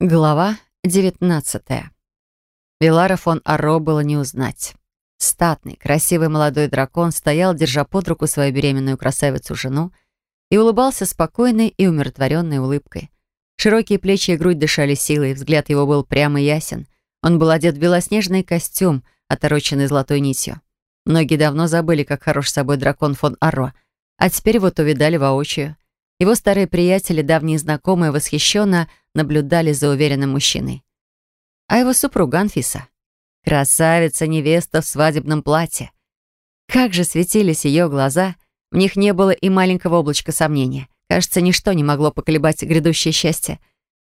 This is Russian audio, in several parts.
Глава 19. Вилара фон Аро было не узнать. Статный, красивый молодой дракон стоял, держа под руку свою беременную красавицу-жену, и улыбался спокойной и умиротворенной улыбкой. Широкие плечи и грудь дышали силой, взгляд его был прямо ясен. Он был одет в белоснежный костюм, отороченный золотой нитью. Многие давно забыли, как хорош собой дракон фон Аро, а теперь вот увидали воочию. Его старые приятели, давние знакомые, восхищенно наблюдали за уверенным мужчиной. А его супруга Анфиса. Красавица-невеста в свадебном платье. Как же светились ее глаза, в них не было и маленького облачка сомнения. Кажется, ничто не могло поколебать грядущее счастье.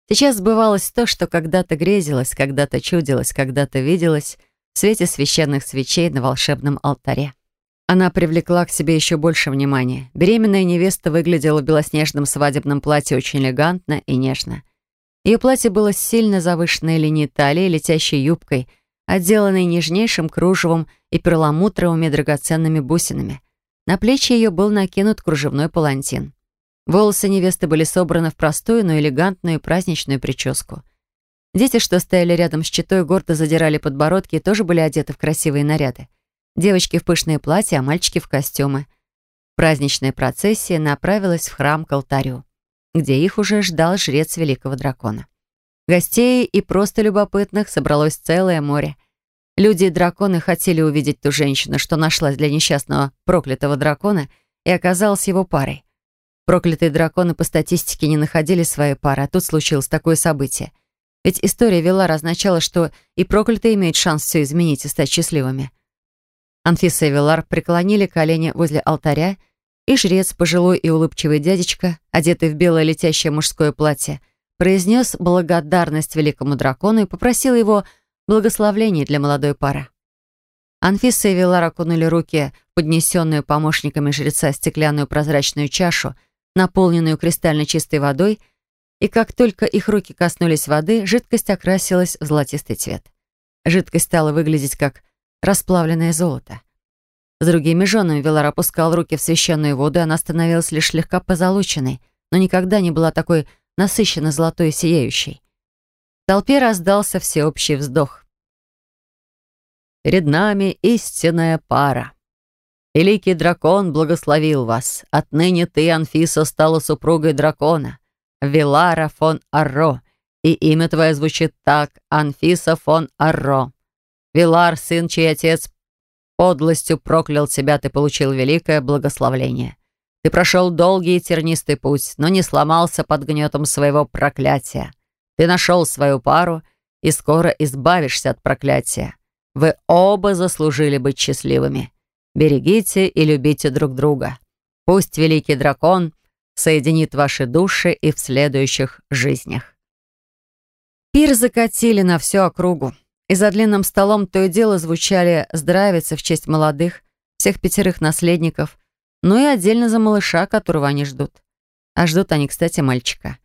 Сейчас сбывалось то, что когда-то грезилось, когда-то чудилось, когда-то виделось в свете священных свечей на волшебном алтаре. Она привлекла к себе еще больше внимания. Беременная невеста выглядела в белоснежном свадебном платье очень элегантно и нежно. Ее платье было сильно завышенной линией талии, летящей юбкой, отделанной нежнейшим кружевом и перламутровыми драгоценными бусинами. На плечи ее был накинут кружевной палантин. Волосы невесты были собраны в простую, но элегантную праздничную прическу. Дети, что стояли рядом с читой, гордо задирали подбородки и тоже были одеты в красивые наряды. Девочки в пышные платья, а мальчики в костюмы. Праздничная процессия направилась в храм к алтарю, где их уже ждал жрец великого дракона. Гостей и просто любопытных собралось целое море. Люди и драконы хотели увидеть ту женщину, что нашлась для несчастного проклятого дракона и оказалась его парой. Проклятые драконы по статистике не находили своей пары, а тут случилось такое событие. Ведь история вела означала, что и проклятые имеют шанс все изменить и стать счастливыми. Анфиса и Вилар преклонили колени возле алтаря, и жрец, пожилой и улыбчивый дядечка, одетый в белое летящее мужское платье, произнес благодарность великому дракону и попросил его благословения для молодой пары. Анфиса и Вилар окунули руки в поднесенную помощниками жреца стеклянную прозрачную чашу, наполненную кристально чистой водой, и как только их руки коснулись воды, жидкость окрасилась в золотистый цвет. Жидкость стала выглядеть как расплавленное золото. С другими женами Велар опускал руки в священную воду, и она становилась лишь слегка позолоченной, но никогда не была такой насыщенно золотой и сияющей. В толпе раздался всеобщий вздох. «Перед нами истинная пара. Великий дракон благословил вас. Отныне ты, Анфиса, стала супругой дракона, Велара фон Арро, и имя твое звучит так, Анфиса фон Арро. Вилар, сын, чей отец подлостью проклял тебя, ты получил великое благословление. Ты прошел долгий и тернистый путь, но не сломался под гнетом своего проклятия. Ты нашел свою пару и скоро избавишься от проклятия. Вы оба заслужили быть счастливыми. Берегите и любите друг друга. Пусть великий дракон соединит ваши души и в следующих жизнях. Пир закатили на всю округу. И за длинным столом то и дело звучали здравицы в честь молодых, всех пятерых наследников, ну и отдельно за малыша, которого они ждут. А ждут они, кстати, мальчика.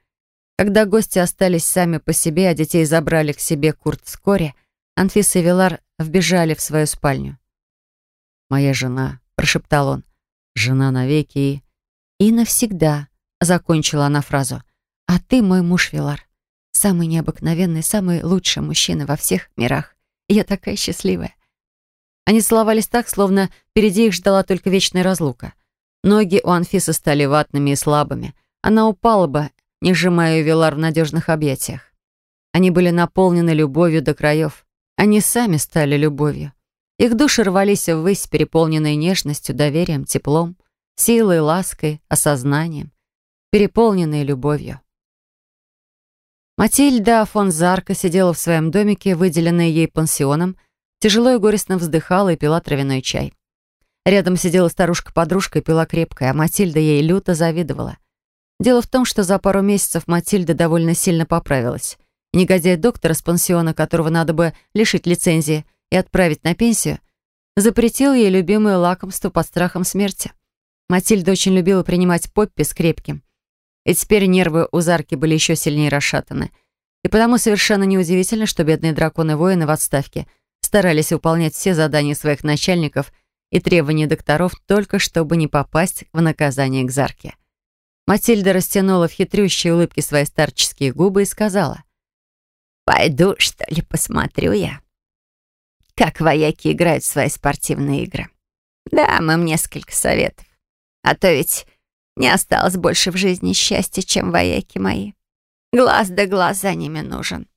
Когда гости остались сами по себе, а детей забрали к себе Курт вскоре, Анфиса и Вилар вбежали в свою спальню. «Моя жена», — прошептал он, — «жена навеки и...» «И навсегда», — закончила она фразу. «А ты мой муж, Вилар. Самый необыкновенный, самый лучший мужчина во всех мирах. Я такая счастливая. Они целовались так, словно впереди их ждала только вечная разлука. Ноги у Анфисы стали ватными и слабыми. Она упала бы, не сжимая Вилар в надежных объятиях. Они были наполнены любовью до краев. Они сами стали любовью. Их души рвались ввысь, переполненные нежностью, доверием, теплом, силой, лаской, осознанием, переполненные любовью. Матильда фон Зарка сидела в своем домике, выделенной ей пансионом, тяжело и горестно вздыхала и пила травяной чай. Рядом сидела старушка-подружка и пила крепкое, а Матильда ей люто завидовала. Дело в том, что за пару месяцев Матильда довольно сильно поправилась. негодяй доктор из пансиона, которого надо бы лишить лицензии и отправить на пенсию, запретил ей любимое лакомство под страхом смерти. Матильда очень любила принимать поппи с крепким, и теперь нервы у Зарки были еще сильнее расшатаны. И потому совершенно неудивительно, что бедные драконы-воины в отставке старались выполнять все задания своих начальников и требования докторов только чтобы не попасть в наказание к Зарке. Матильда растянула в хитрющей улыбке свои старческие губы и сказала, Пойду, что ли, посмотрю я, как вояки играют в свои спортивные игры. Да, им несколько советов. А то ведь не осталось больше в жизни счастья, чем вояки мои. Глаз да глаз за ними нужен.